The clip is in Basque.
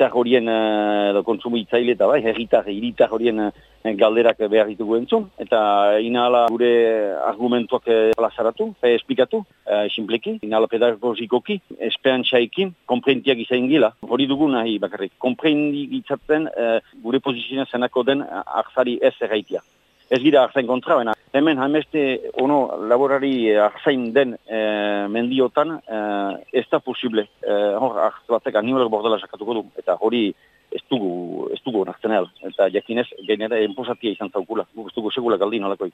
herritar horien, uh, edo itzaile eta bai, herritar, hiritar horien uh, galderak behar ditugu entzun, eta inala gure argumentuak plazaratu, e, esplikatu, uh, simpleki, inala pedagogikoki, esperantzaikin, komprentiak izan gila. Hori dugu nahi bakarrik, komprendi itzatzen gure pozizioa zenako den arzari ez erraitia. Ez gira arzain kontra, baina hemen hameste ono laborari arzain den e, mendiotan e, ez da posible. E, hor, arzt batek animalak bordela sakatuko du, eta hori ez dugu, ez dugu nartzen Eta jakinez, genera enposatia izan zaukula. Ez dugu segula galdin holakoi.